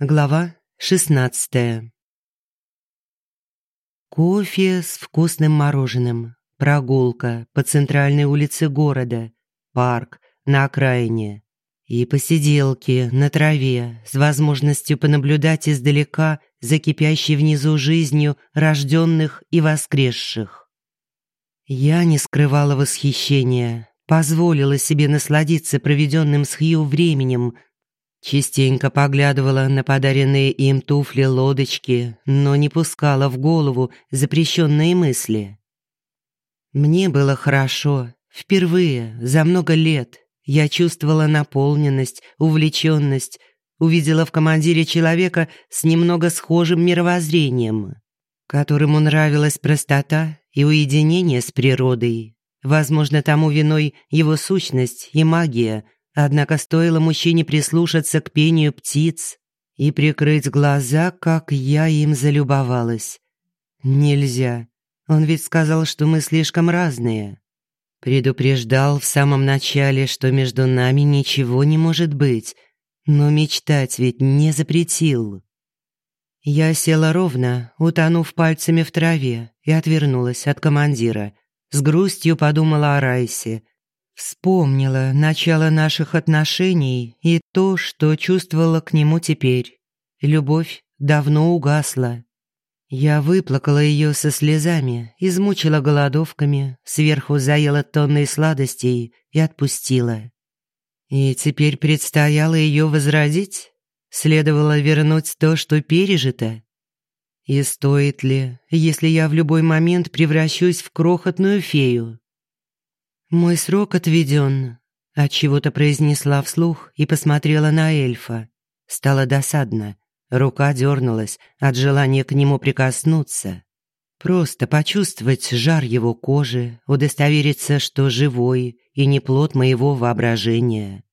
Глава шестнадцатая. Кофе с вкусным мороженым, прогулка по центральной улице города, парк на окраине и посиделки на траве с возможностью понаблюдать издалека за кипящей внизу жизнью рожденных и воскресших. Я не скрывала восхищения, позволила себе насладиться проведенным с Хью временем – Частенько поглядывала на подаренные им туфли-лодочки, но не пускала в голову запрещенные мысли. Мне было хорошо. Впервые за много лет я чувствовала наполненность, увлеченность, увидела в командире человека с немного схожим мировоззрением, которому нравилась простота и уединение с природой. Возможно, тому виной его сущность и магия – Однако стоило мужчине прислушаться к пению птиц и прикрыть глаза, как я им залюбовалась. Нельзя. Он ведь сказал, что мы слишком разные. Предупреждал в самом начале, что между нами ничего не может быть, но мечтать ведь не запретил. Я села ровно, утонув пальцами в траве, и отвернулась от командира. С грустью подумала о Райсе – Вспомнила начало наших отношений и то, что чувствовала к нему теперь. Любовь давно угасла. Я выплакала ее со слезами, измучила голодовками, сверху заела тонной сладостей и отпустила. И теперь предстояло ее возродить? Следовало вернуть то, что пережито? И стоит ли, если я в любой момент превращусь в крохотную фею? «Мой срок отведен», — отчего-то произнесла вслух и посмотрела на эльфа. Стало досадно. Рука дернулась от желания к нему прикоснуться. Просто почувствовать жар его кожи, удостовериться, что живой и не плод моего воображения.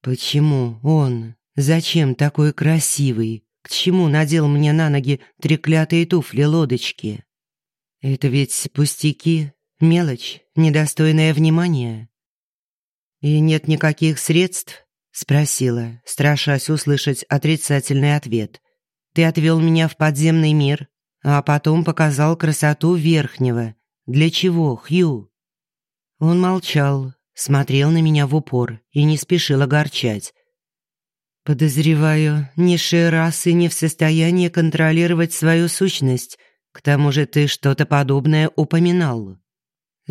Почему он? Зачем такой красивый? К чему надел мне на ноги треклятые туфли-лодочки? Это ведь пустяки, Мелочь, недостойная внимания. «И нет никаких средств?» — спросила, страшась услышать отрицательный ответ. «Ты отвел меня в подземный мир, а потом показал красоту верхнего. Для чего, Хью?» Он молчал, смотрел на меня в упор и не спешил огорчать. «Подозреваю, низшие расы не в состоянии контролировать свою сущность. К тому же ты что-то подобное упоминал».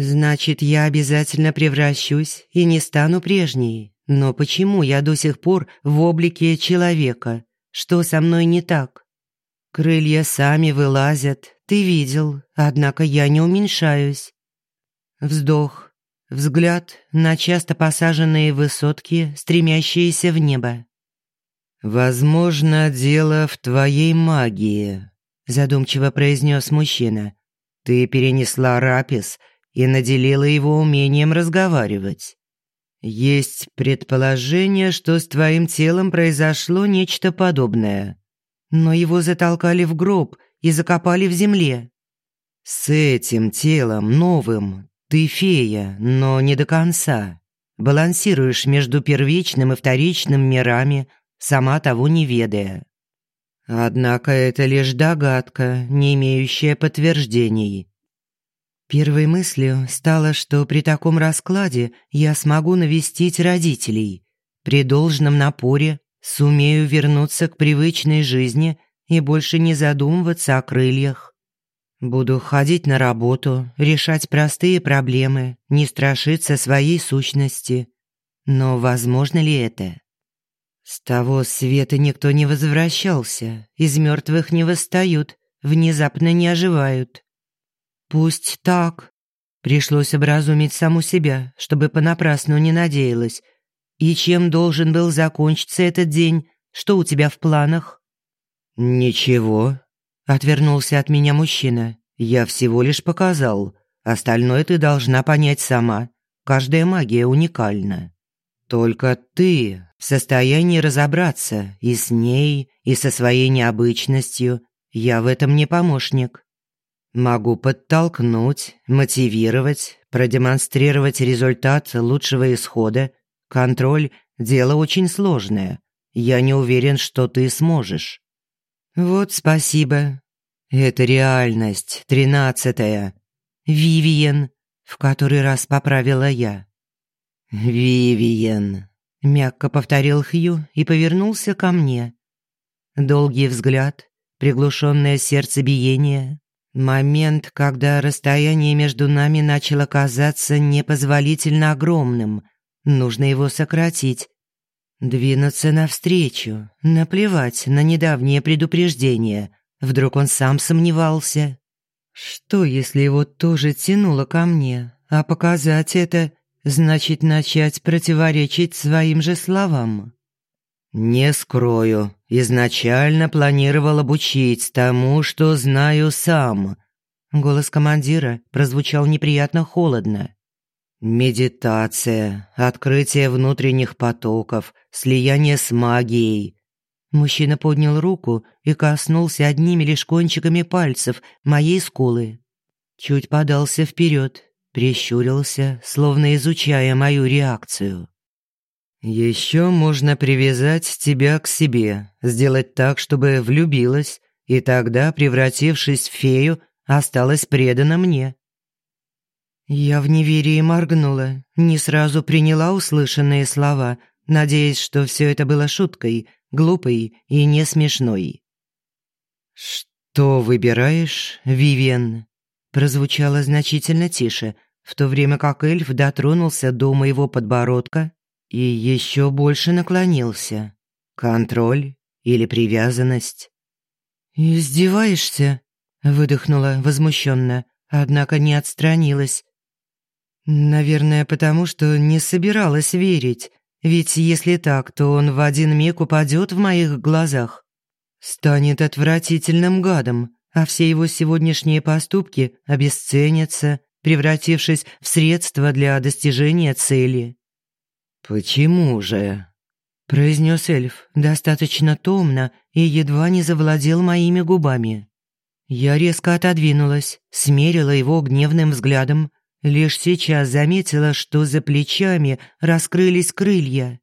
Значит, я обязательно превращусь и не стану прежней. Но почему я до сих пор в облике человека? Что со мной не так? Крылья сами вылазят, ты видел, однако я не уменьшаюсь. Вздох, взгляд на часто посаженные высотки, стремящиеся в небо. «Возможно, дело в твоей магии», – задумчиво произнес мужчина. «Ты перенесла рапис – и наделила его умением разговаривать. Есть предположение, что с твоим телом произошло нечто подобное. Но его затолкали в гроб и закопали в земле. С этим телом новым ты фея, но не до конца. Балансируешь между первичным и вторичным мирами, сама того не ведая. Однако это лишь догадка, не имеющая подтверждений. Первой мыслью стало, что при таком раскладе я смогу навестить родителей. При должном напоре сумею вернуться к привычной жизни и больше не задумываться о крыльях. Буду ходить на работу, решать простые проблемы, не страшиться своей сущности. Но возможно ли это? С того света никто не возвращался, из мертвых не восстают, внезапно не оживают. «Пусть так». Пришлось образумить саму себя, чтобы понапрасну не надеялась. «И чем должен был закончиться этот день? Что у тебя в планах?» «Ничего», — отвернулся от меня мужчина. «Я всего лишь показал. Остальное ты должна понять сама. Каждая магия уникальна. Только ты в состоянии разобраться и с ней, и со своей необычностью. Я в этом не помощник». Могу подтолкнуть, мотивировать, продемонстрировать результат лучшего исхода. Контроль – дело очень сложное. Я не уверен, что ты сможешь». «Вот спасибо. Это реальность, тринадцатая. Вивиен», — в который раз поправила я. «Вивиен», — мягко повторил Хью и повернулся ко мне. Долгий взгляд, приглушенное сердцебиение, момент, когда расстояние между нами начало казаться непозволительно огромным. Нужно его сократить. Двинуться навстречу, наплевать на недавнее предупреждение. Вдруг он сам сомневался. Что, если его тоже тянуло ко мне, а показать это значит начать противоречить своим же словам? «Не скрою, изначально планировал обучить тому, что знаю сам». Голос командира прозвучал неприятно холодно. «Медитация, открытие внутренних потоков, слияние с магией». Мужчина поднял руку и коснулся одними лишь кончиками пальцев моей скулы. Чуть подался вперед, прищурился, словно изучая мою реакцию. Еще можно привязать тебя к себе, сделать так, чтобы влюбилась, и тогда, превратившись в фею, осталась предана мне. Я в неверии моргнула, не сразу приняла услышанные слова, надеясь, что все это было шуткой, глупой и не смешной. «Что выбираешь, Вивен?» прозвучало значительно тише, в то время как эльф дотронулся до моего подбородка и еще больше наклонился. Контроль или привязанность? «Издеваешься?» – выдохнула возмущенно, однако не отстранилась. «Наверное, потому что не собиралась верить, ведь если так, то он в один миг упадет в моих глазах. Станет отвратительным гадом, а все его сегодняшние поступки обесценятся, превратившись в средство для достижения цели. «Почему же?» – произнес эльф достаточно томно и едва не завладел моими губами. Я резко отодвинулась, смерила его гневным взглядом, лишь сейчас заметила, что за плечами раскрылись крылья.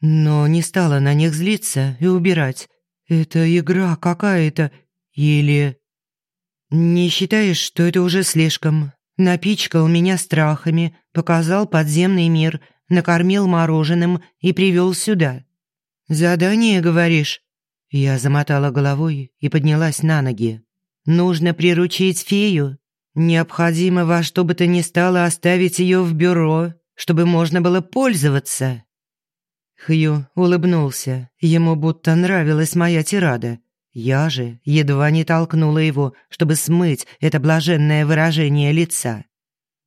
Но не стала на них злиться и убирать. Это игра какая-то или... Не считаешь, что это уже слишком? Напичкал меня страхами, показал подземный мир – накормил мороженым и привел сюда. «Задание, говоришь?» Я замотала головой и поднялась на ноги. «Нужно приручить фею. Необходимо во что бы то ни стало оставить ее в бюро, чтобы можно было пользоваться». Хью улыбнулся. Ему будто нравилась моя тирада. Я же едва не толкнула его, чтобы смыть это блаженное выражение лица.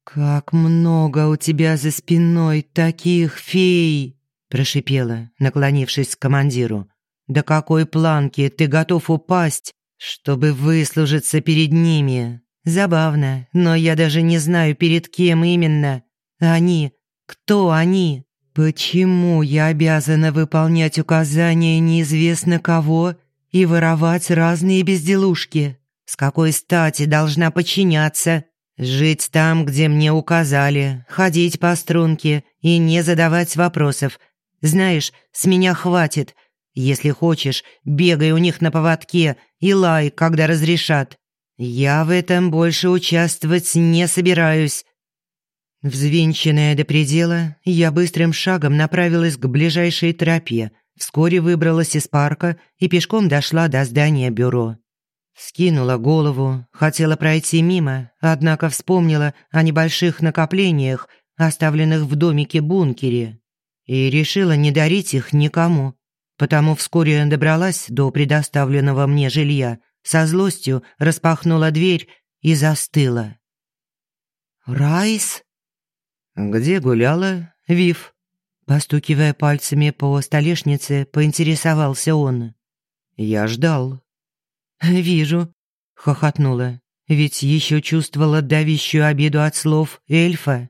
«Как много у тебя за спиной таких фей!» – прошипела, наклонившись к командиру. «До какой планки ты готов упасть, чтобы выслужиться перед ними? Забавно, но я даже не знаю, перед кем именно. Они? Кто они? Почему я обязана выполнять указания неизвестно кого и воровать разные безделушки? С какой стати должна подчиняться?» Жить там, где мне указали, ходить по струнке и не задавать вопросов. Знаешь, с меня хватит. Если хочешь, бегай у них на поводке и лай, когда разрешат. Я в этом больше участвовать не собираюсь. Взвинченная до предела, я быстрым шагом направилась к ближайшей тропе, вскоре выбралась из парка и пешком дошла до здания бюро. Скинула голову, хотела пройти мимо, однако вспомнила о небольших накоплениях, оставленных в домике-бункере, и решила не дарить их никому. Потому вскоре добралась до предоставленного мне жилья, со злостью распахнула дверь и застыла. «Райс?» «Где гуляла, Вив?» Постукивая пальцами по столешнице, поинтересовался он. «Я ждал». «Вижу», — хохотнула, ведь еще чувствовала давящую обиду от слов эльфа.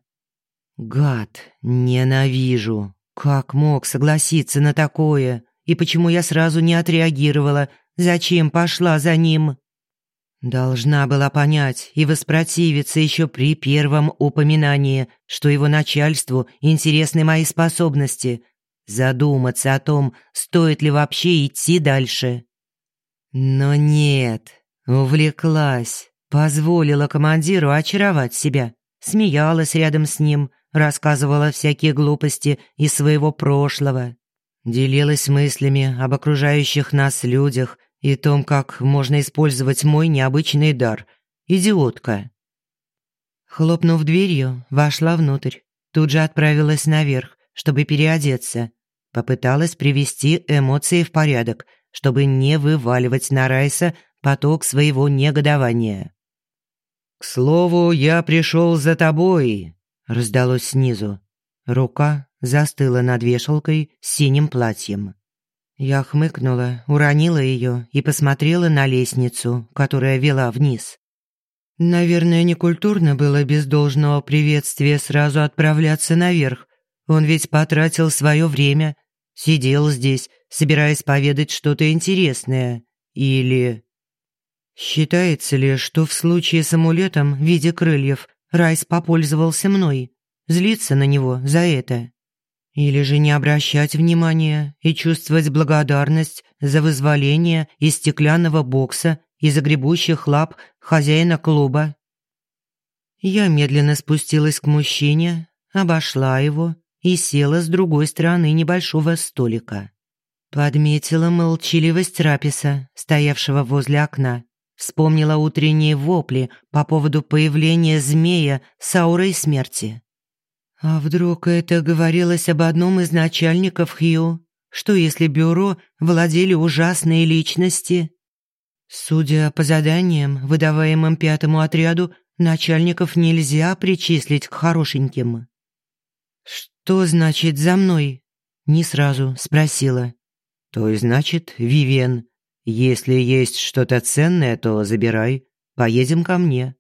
«Гад, ненавижу. Как мог согласиться на такое? И почему я сразу не отреагировала? Зачем пошла за ним?» Должна была понять и воспротивиться еще при первом упоминании, что его начальству интересны мои способности. задуматься о том, стоит ли вообще идти дальше. Но нет, увлеклась, позволила командиру очаровать себя, смеялась рядом с ним, рассказывала всякие глупости из своего прошлого, делилась мыслями об окружающих нас людях и том, как можно использовать мой необычный дар. Идиотка. Хлопнув дверью, вошла внутрь. Тут же отправилась наверх, чтобы переодеться. Попыталась привести эмоции в порядок, чтобы не вываливать на Райса поток своего негодования. «К слову, я пришел за тобой», — раздалось снизу. Рука застыла над вешалкой с синим платьем. Я хмыкнула, уронила ее и посмотрела на лестницу, которая вела вниз. Наверное, некультурно было без должного приветствия сразу отправляться наверх. Он ведь потратил свое время, сидел здесь, собираясь поведать что-то интересное. Или... Считается ли, что в случае с амулетом в виде крыльев Райс попользовался мной? Злиться на него за это? Или же не обращать внимания и чувствовать благодарность за вызволение из стеклянного бокса и загребущих лап хозяина клуба. Я медленно спустилась к мужчине, обошла его и села с другой стороны небольшого столика. Подметила молчаливость Раписа, стоявшего возле окна. Вспомнила утренние вопли по поводу появления змея с аурой смерти. А вдруг это говорилось об одном из начальников Хью? Что если бюро владели ужасные личности? Судя по заданиям, выдаваемым пятому отряду, начальников нельзя причислить к хорошеньким. «Что значит «за мной»?» Не сразу спросила. «То и значит, Вивен, если есть что-то ценное, то забирай. Поедем ко мне».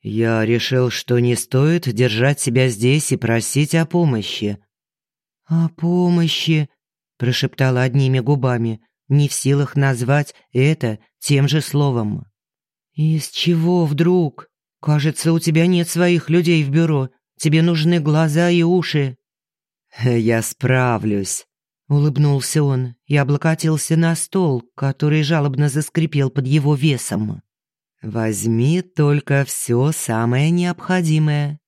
Я решил, что не стоит держать себя здесь и просить о помощи. «О помощи?» – прошептала одними губами, не в силах назвать это тем же словом. «Из чего вдруг? Кажется, у тебя нет своих людей в бюро. Тебе нужны глаза и уши». «Я справлюсь», — улыбнулся он и облокотился на стол, который жалобно заскрипел под его весом. «Возьми только все самое необходимое».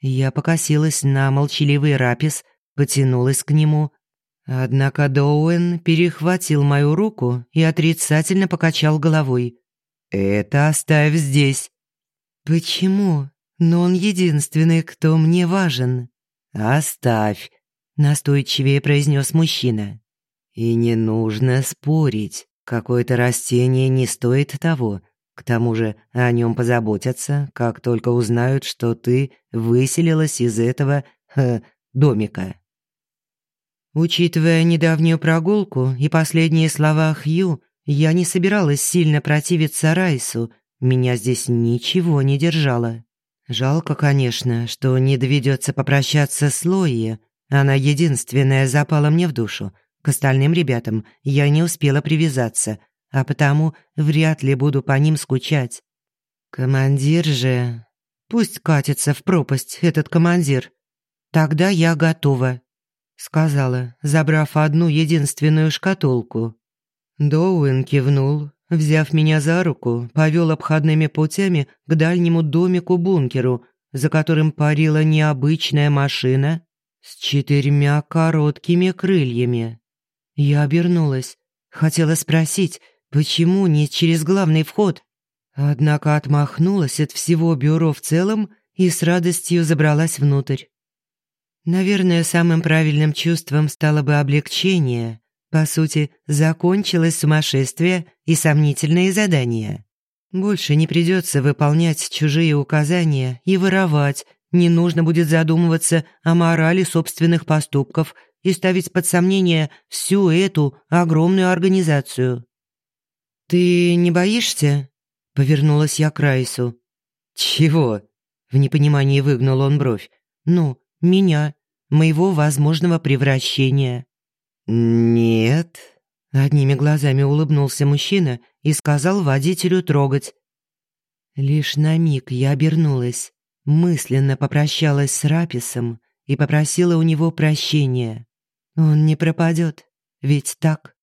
Я покосилась на молчаливый рапис, потянулась к нему, Однако Доуэн перехватил мою руку и отрицательно покачал головой. «Это оставь здесь». «Почему? Но он единственный, кто мне важен». «Оставь», — настойчивее произнес мужчина. «И не нужно спорить. Какое-то растение не стоит того. К тому же о нем позаботятся, как только узнают, что ты выселилась из этого э, домика». Учитывая недавнюю прогулку и последние слова Хью, я не собиралась сильно противиться Райсу, меня здесь ничего не держало. Жалко, конечно, что не доведется попрощаться с Лои, она единственная запала мне в душу. К остальным ребятам я не успела привязаться, а потому вряд ли буду по ним скучать. Командир же... Пусть катится в пропасть этот командир. Тогда я готова сказала, забрав одну единственную шкатулку. Доуэн кивнул, взяв меня за руку, повел обходными путями к дальнему домику-бункеру, за которым парила необычная машина с четырьмя короткими крыльями. Я обернулась, хотела спросить, почему не через главный вход, однако отмахнулась от всего бюро в целом и с радостью забралась внутрь. Наверное, самым правильным чувством стало бы облегчение. По сути, закончилось сумасшествие и сомнительные задания. Больше не придется выполнять чужие указания и воровать, не нужно будет задумываться о морали собственных поступков и ставить под сомнение всю эту огромную организацию. «Ты не боишься?» — повернулась я к Райсу. «Чего?» — в непонимании выгнул он бровь. «Ну, меня моего возможного превращения. «Нет», — одними глазами улыбнулся мужчина и сказал водителю трогать. Лишь на миг я обернулась, мысленно попрощалась с Раписом и попросила у него прощения. Он не пропадет, ведь так?